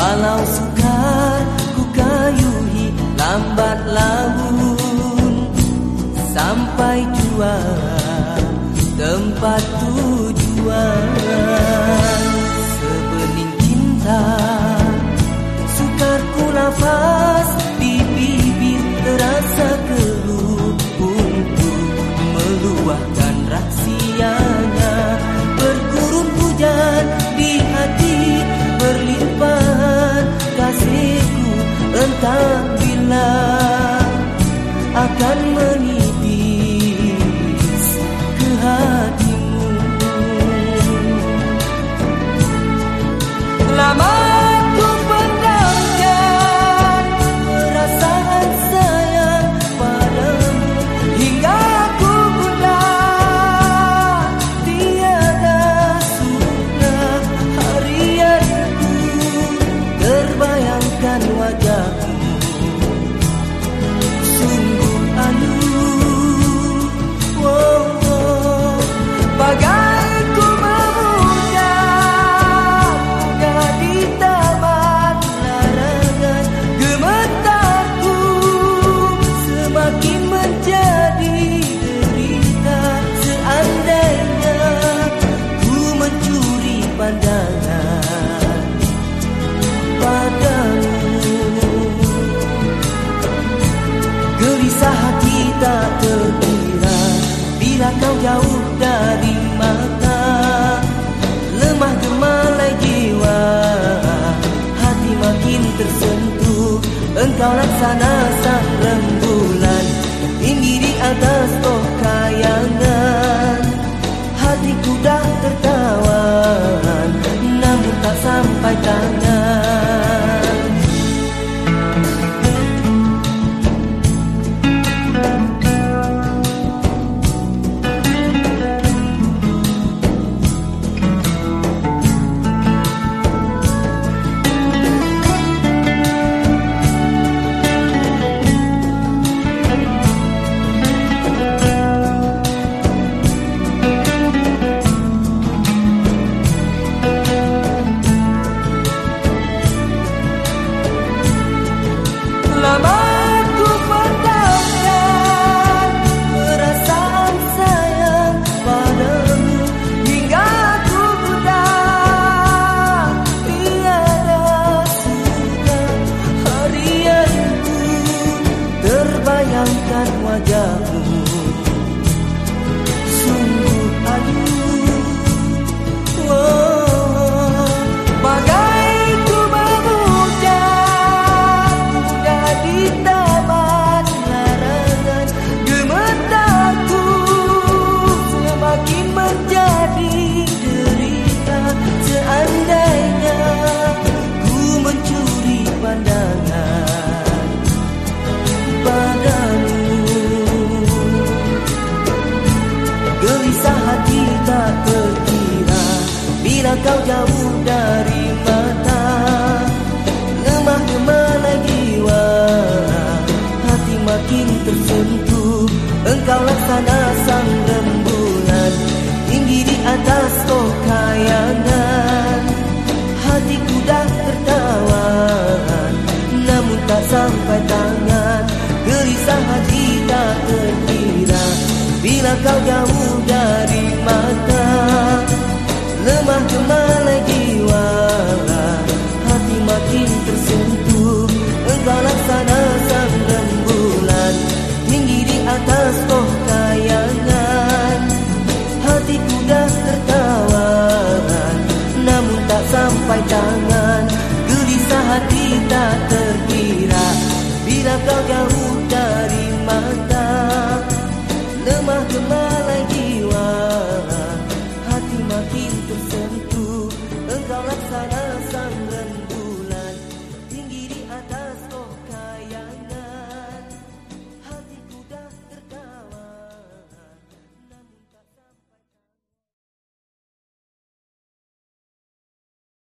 walau sukar ku kayuhi lambat laun sampai jua tempat tujuan Engkau laksana sang rembulan Tinggi di atas oh kayangan bila kau jauh dari mata. Lemah ke mana jiwa? Hati makin tersentuh. Engkau laksana sang rembulan. Tinggi di atas oh kayangan Hatiku dah tertawan Namun tak sampai tangan. Gelisah hati tak terkira. Bila kau jauh atas